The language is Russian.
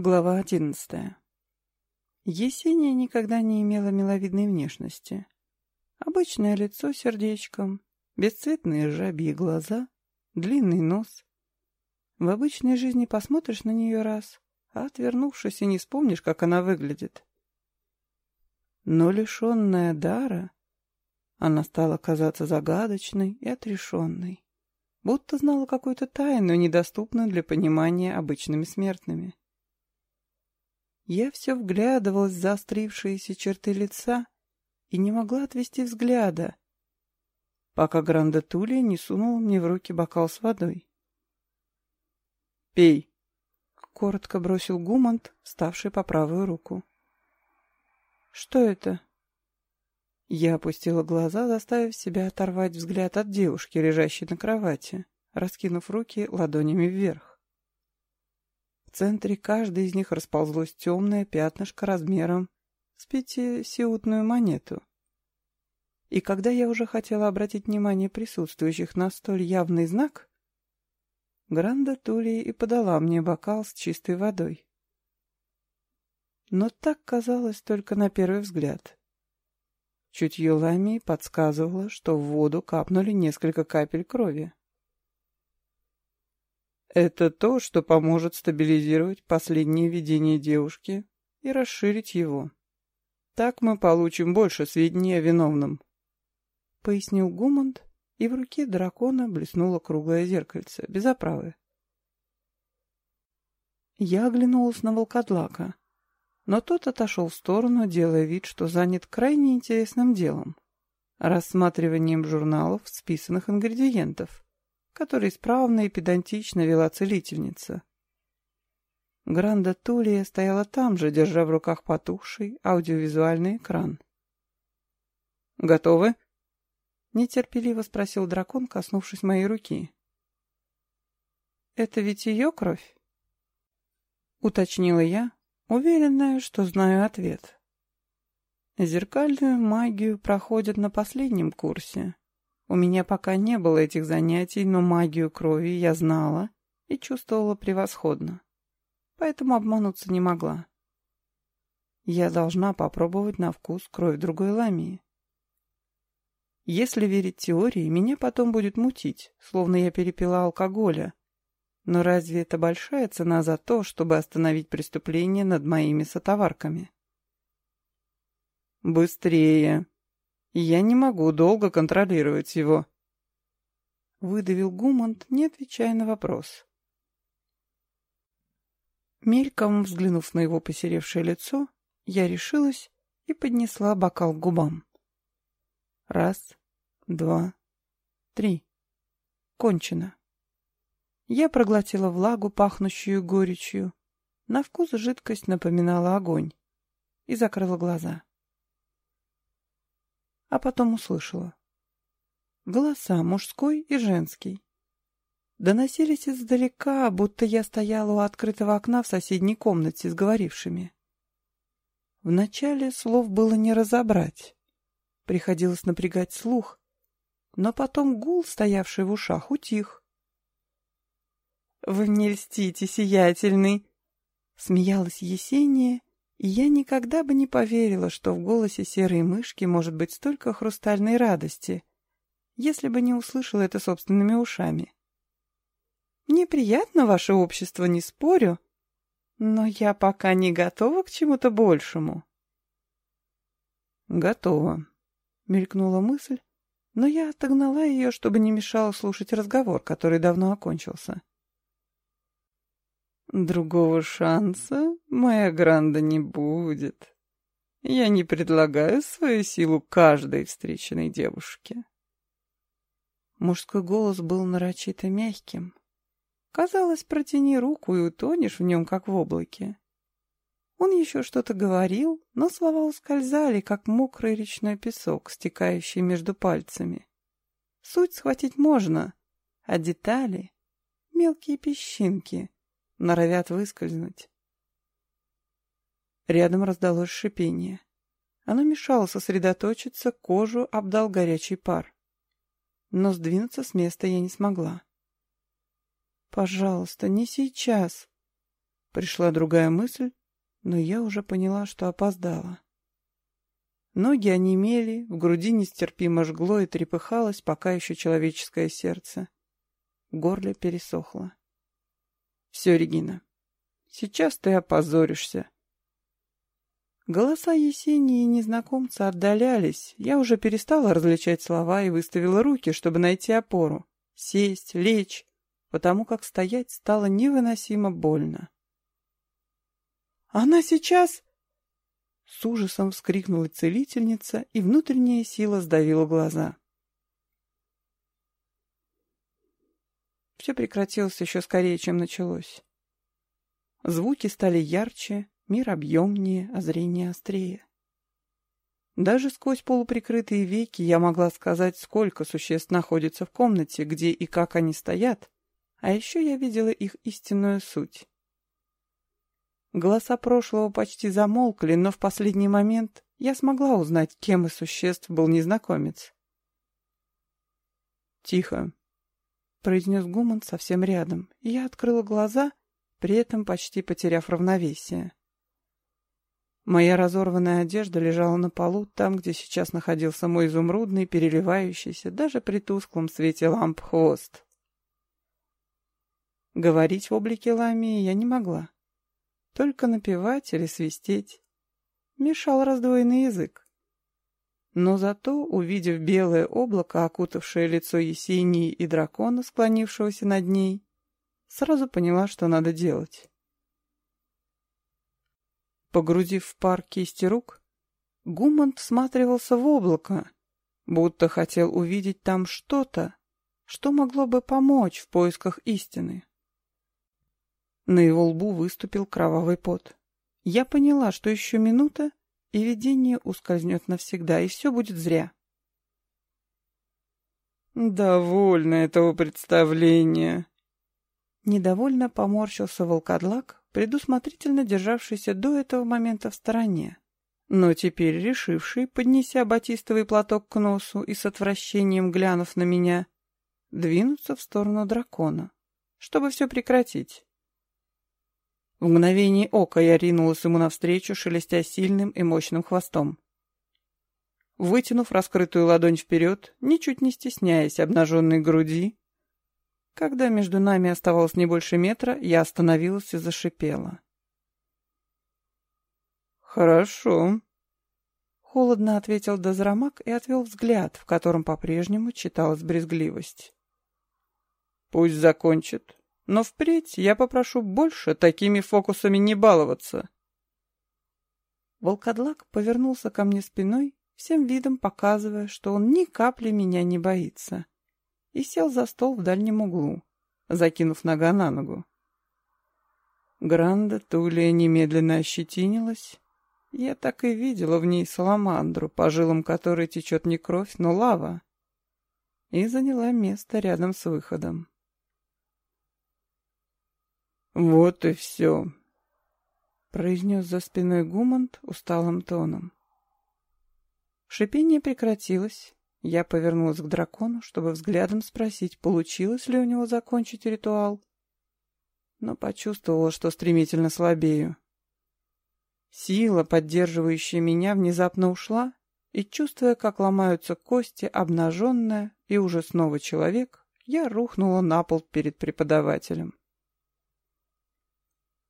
Глава одиннадцатая. Есения никогда не имела миловидной внешности. Обычное лицо сердечком, бесцветные жабьи глаза, длинный нос. В обычной жизни посмотришь на нее раз, а отвернувшись и не вспомнишь, как она выглядит. Но лишенная дара, она стала казаться загадочной и отрешенной, будто знала какую-то тайну, недоступную для понимания обычными смертными. Я все вглядывалась в заострившиеся черты лица и не могла отвести взгляда, пока Гранда Тулия не сунула мне в руки бокал с водой. «Пей!» — коротко бросил Гумант, ставший по правую руку. «Что это?» Я опустила глаза, заставив себя оторвать взгляд от девушки, лежащей на кровати, раскинув руки ладонями вверх. В центре каждой из них расползлось темное пятнышко размером с пятисиутную монету. И когда я уже хотела обратить внимание присутствующих на столь явный знак, Гранда Тулия и подала мне бокал с чистой водой. Но так казалось только на первый взгляд. Чутье Ламии подсказывало, что в воду капнули несколько капель крови. Это то, что поможет стабилизировать последнее видение девушки и расширить его. Так мы получим больше сведений о виновном. Пояснил Гумонт, и в руке дракона блеснуло круглое зеркальце, без оправы. Я оглянулась на волкодлака, но тот отошел в сторону, делая вид, что занят крайне интересным делом — рассматриванием журналов списанных ингредиентов — который исправно и педантично вела целительница. Гранда Тулия стояла там же, держа в руках потухший аудиовизуальный экран. «Готовы?» — нетерпеливо спросил дракон, коснувшись моей руки. «Это ведь ее кровь?» — уточнила я, уверенная, что знаю ответ. Зеркальную магию проходят на последнем курсе, у меня пока не было этих занятий, но магию крови я знала и чувствовала превосходно. Поэтому обмануться не могла. Я должна попробовать на вкус кровь другой ламии. Если верить теории, меня потом будет мутить, словно я перепила алкоголя. Но разве это большая цена за то, чтобы остановить преступление над моими сотоварками? «Быстрее!» Я не могу долго контролировать его. Выдавил Гумант, не отвечая на вопрос. Мельком взглянув на его посеревшее лицо, я решилась и поднесла бокал к губам. Раз, два, три. Кончено. Я проглотила влагу, пахнущую горечью. На вкус жидкость напоминала огонь. И закрыла глаза а потом услышала. Голоса мужской и женский. Доносились издалека, будто я стояла у открытого окна в соседней комнате с говорившими. Вначале слов было не разобрать. Приходилось напрягать слух, но потом гул, стоявший в ушах, утих. «Вы мне льстите, сиятельный!» Смеялась Есения и я никогда бы не поверила, что в голосе серой мышки может быть столько хрустальной радости, если бы не услышала это собственными ушами. Мне приятно ваше общество, не спорю, но я пока не готова к чему-то большему. Готова, мелькнула мысль, но я отогнала ее, чтобы не мешало слушать разговор, который давно окончился. Другого шанса моя Гранда не будет. Я не предлагаю свою силу каждой встреченной девушке. Мужской голос был нарочито мягким. Казалось, протяни руку и утонешь в нем, как в облаке. Он еще что-то говорил, но слова ускользали, как мокрый речной песок, стекающий между пальцами. Суть схватить можно, а детали — мелкие песчинки — норовят выскользнуть. Рядом раздалось шипение. Оно мешало сосредоточиться, кожу обдал горячий пар. Но сдвинуться с места я не смогла. «Пожалуйста, не сейчас!» пришла другая мысль, но я уже поняла, что опоздала. Ноги онемели, в груди нестерпимо жгло и трепыхалось пока еще человеческое сердце. Горле пересохло. «Все, Регина, сейчас ты опозоришься». Голоса Есении и незнакомца отдалялись. Я уже перестала различать слова и выставила руки, чтобы найти опору. Сесть, лечь, потому как стоять стало невыносимо больно. «Она сейчас...» С ужасом вскрикнула целительница, и внутренняя сила сдавила глаза. Все прекратилось еще скорее, чем началось. Звуки стали ярче, мир объемнее, а зрение острее. Даже сквозь полуприкрытые веки я могла сказать, сколько существ находится в комнате, где и как они стоят, а еще я видела их истинную суть. Голоса прошлого почти замолкли, но в последний момент я смогла узнать, кем из существ был незнакомец. «Тихо», — произнес Гуман совсем рядом, и я открыла глаза, при этом почти потеряв равновесие. Моя разорванная одежда лежала на полу, там, где сейчас находился мой изумрудный, переливающийся, даже при тусклом свете ламп хвост. Говорить в облике ламии я не могла. Только напевать или свистеть. Мешал раздвоенный язык. Но зато, увидев белое облако, окутавшее лицо Есении и дракона, склонившегося над ней, сразу поняла, что надо делать. Погрузив в пар кисти рук, Гумант всматривался в облако, будто хотел увидеть там что-то, что могло бы помочь в поисках истины. На его лбу выступил кровавый пот. Я поняла, что еще минута, и видение ускользнет навсегда, и все будет зря. «Довольно этого представления!» Недовольно поморщился волкодлак, предусмотрительно державшийся до этого момента в стороне, но теперь решивший, поднеся батистовый платок к носу и с отвращением глянув на меня, двинуться в сторону дракона, чтобы все прекратить. В мгновение ока я ринулась ему навстречу, шелестя сильным и мощным хвостом. Вытянув раскрытую ладонь вперед, ничуть не стесняясь обнаженной груди, когда между нами оставалось не больше метра, я остановилась и зашипела. «Хорошо», — холодно ответил Дозрамак и отвел взгляд, в котором по-прежнему читалась брезгливость. «Пусть закончит, но впредь я попрошу больше такими фокусами не баловаться. Волкодлак повернулся ко мне спиной, всем видом показывая, что он ни капли меня не боится, и сел за стол в дальнем углу, закинув нога на ногу. Гранда Тулия немедленно ощетинилась. Я так и видела в ней саламандру, по жилам которой течет не кровь, но лава, и заняла место рядом с выходом. «Вот и все», — произнес за спиной Гумант усталым тоном. Шипение прекратилось. Я повернулась к дракону, чтобы взглядом спросить, получилось ли у него закончить ритуал, но почувствовала, что стремительно слабею. Сила, поддерживающая меня, внезапно ушла, и, чувствуя, как ломаются кости, обнаженная и уже снова человек, я рухнула на пол перед преподавателем.